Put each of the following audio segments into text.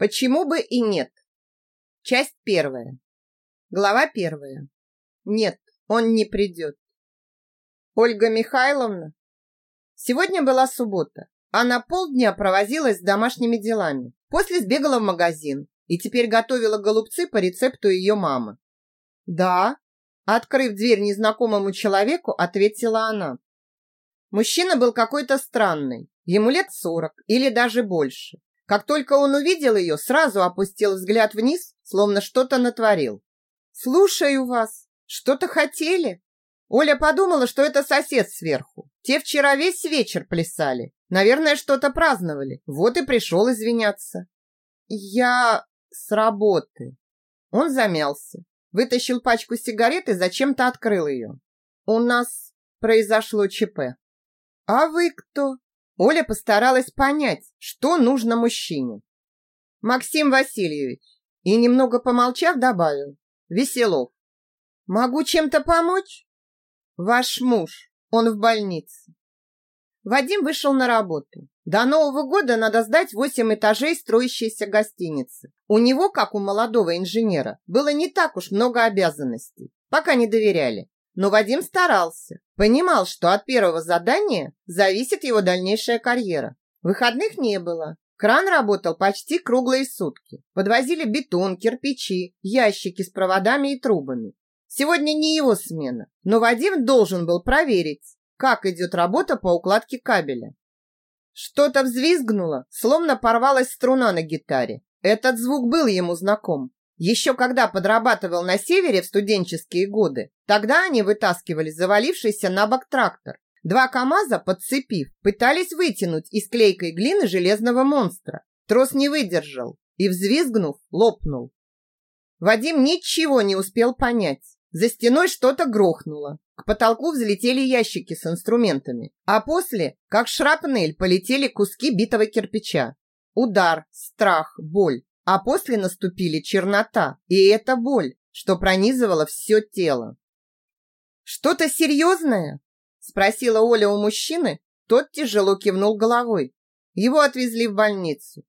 Почему бы и нет? Часть первая. Глава первая. Нет, он не придет. Ольга Михайловна? Сегодня была суббота. Она полдня провозилась с домашними делами. После сбегала в магазин и теперь готовила голубцы по рецепту ее мамы. «Да», открыв дверь незнакомому человеку, ответила она. Мужчина был какой-то странный, ему лет сорок или даже больше. Как только он увидел ее, сразу опустил взгляд вниз, словно что-то натворил. «Слушаю вас. Что-то хотели?» Оля подумала, что это сосед сверху. Те вчера весь вечер плясали. Наверное, что-то праздновали. Вот и пришел извиняться. «Я с работы». Он замялся, вытащил пачку сигарет и зачем-то открыл ее. «У нас произошло ЧП». «А вы кто?» Оля постаралась понять, что нужно мужчине. Максим Васильевич. И немного помолчав, добавил. Веселов. Могу чем-то помочь? Ваш муж. Он в больнице. Вадим вышел на работу. До Нового года надо сдать восемь этажей строящейся гостиницы. У него, как у молодого инженера, было не так уж много обязанностей. Пока не доверяли. Но Вадим старался. Понимал, что от первого задания зависит его дальнейшая карьера. Выходных не было. Кран работал почти круглые сутки. Подвозили бетон, кирпичи, ящики с проводами и трубами. Сегодня не его смена, но Вадим должен был проверить, как идет работа по укладке кабеля. Что-то взвизгнуло, словно порвалась струна на гитаре. Этот звук был ему знаком. Еще когда подрабатывал на севере в студенческие годы, тогда они вытаскивали завалившийся на бок трактор. Два КАМАЗа, подцепив, пытались вытянуть из клейкой глины железного монстра. Трос не выдержал и, взвизгнув, лопнул. Вадим ничего не успел понять. За стеной что-то грохнуло. К потолку взлетели ящики с инструментами, а после, как шрапнель, полетели куски битого кирпича. Удар, страх, боль а после наступили чернота и эта боль, что пронизывала все тело. «Что-то серьезное?» – спросила Оля у мужчины. Тот тяжело кивнул головой. Его отвезли в больницу.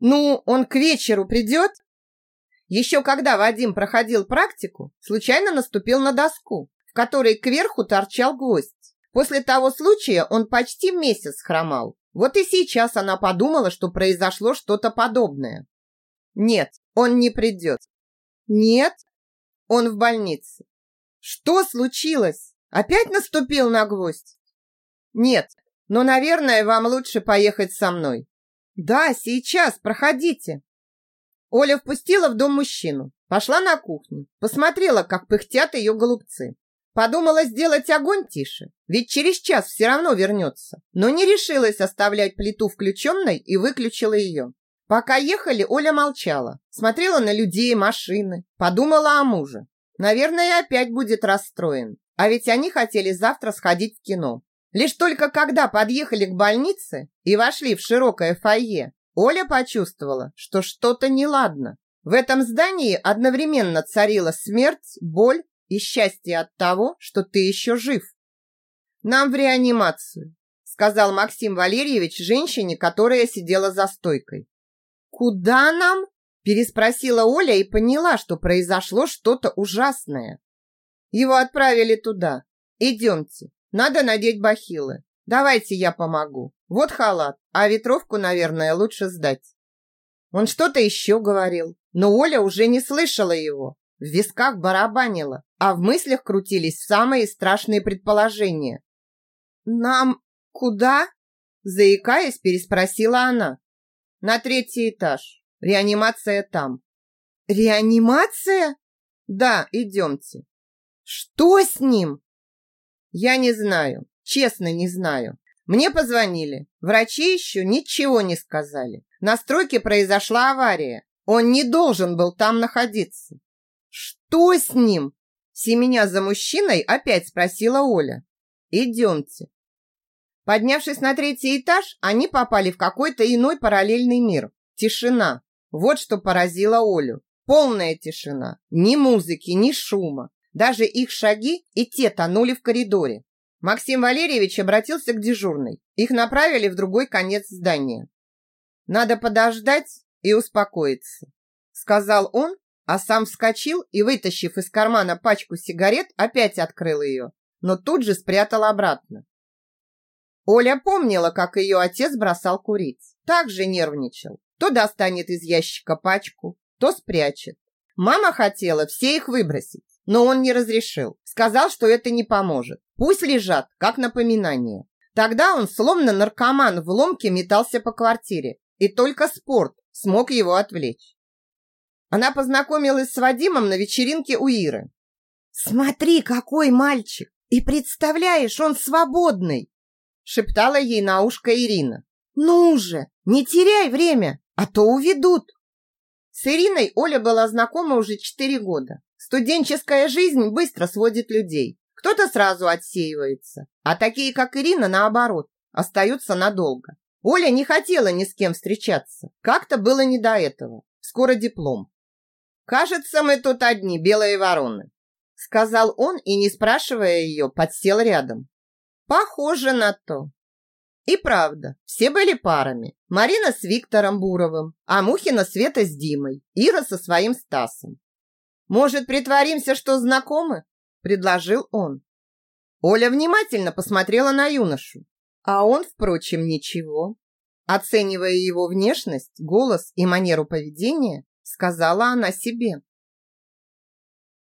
«Ну, он к вечеру придет?» Еще когда Вадим проходил практику, случайно наступил на доску, в которой кверху торчал гвоздь. После того случая он почти месяц хромал. Вот и сейчас она подумала, что произошло что-то подобное. Нет, он не придет. Нет, он в больнице. Что случилось? Опять наступил на гвоздь? Нет, но, наверное, вам лучше поехать со мной. Да, сейчас, проходите. Оля впустила в дом мужчину, пошла на кухню, посмотрела, как пыхтят ее голубцы. Подумала сделать огонь тише, ведь через час все равно вернется, но не решилась оставлять плиту включенной и выключила ее. Пока ехали, Оля молчала, смотрела на людей машины, подумала о муже. Наверное, опять будет расстроен. А ведь они хотели завтра сходить в кино. Лишь только когда подъехали к больнице и вошли в широкое фойе, Оля почувствовала, что что-то неладно. В этом здании одновременно царила смерть, боль и счастье от того, что ты еще жив. «Нам в реанимацию», сказал Максим Валерьевич женщине, которая сидела за стойкой. «Куда нам?» – переспросила Оля и поняла, что произошло что-то ужасное. Его отправили туда. Идемте. Надо надеть бахилы. Давайте я помогу. Вот халат, а ветровку, наверное, лучше сдать. Он что-то еще говорил, но Оля уже не слышала его. В висках барабанила, а в мыслях крутились самые страшные предположения. «Нам куда?» Заикаясь, переспросила она. На третий этаж. Реанимация там. Реанимация? Да, идемте. Что с ним? Я не знаю. Честно, не знаю. Мне позвонили. Врачи еще ничего не сказали. На стройке произошла авария. Он не должен был там находиться. Что с ним? Семеня за мужчиной опять спросила Оля. Идемте. Поднявшись на третий этаж, они попали в какой-то иной параллельный мир. Тишина. Вот что поразило Олю. Полная тишина. Ни музыки, ни шума. Даже их шаги и те тонули в коридоре. Максим Валерьевич обратился к дежурной. Их направили в другой конец здания. Надо подождать и успокоиться, сказал он, а сам вскочил и, вытащив из кармана пачку сигарет, опять открыл ее, но тут же спрятал обратно. Оля помнила, как ее отец бросал курить. Так же нервничал. То достанет из ящика пачку, то спрячет. Мама хотела все их выбросить, но он не разрешил. Сказал, что это не поможет. Пусть лежат, как напоминание. Тогда он, словно наркоман в ломке, метался по квартире. И только спорт смог его отвлечь. Она познакомилась с Вадимом на вечеринке у Иры. «Смотри, какой мальчик! И представляешь, он свободный!» Шептала ей на ушко Ирина. «Ну же, не теряй время, а то уведут!» С Ириной Оля была знакома уже четыре года. Студенческая жизнь быстро сводит людей. Кто-то сразу отсеивается, а такие, как Ирина, наоборот, остаются надолго. Оля не хотела ни с кем встречаться. Как-то было не до этого. Скоро диплом. «Кажется, мы тут одни, белые вороны», сказал он и, не спрашивая ее, подсел рядом. Похоже на то. И правда, все были парами. Марина с Виктором Буровым, а Мухина Света с Димой, Ира со своим Стасом. «Может, притворимся, что знакомы?» – предложил он. Оля внимательно посмотрела на юношу, а он, впрочем, ничего. Оценивая его внешность, голос и манеру поведения, сказала она себе.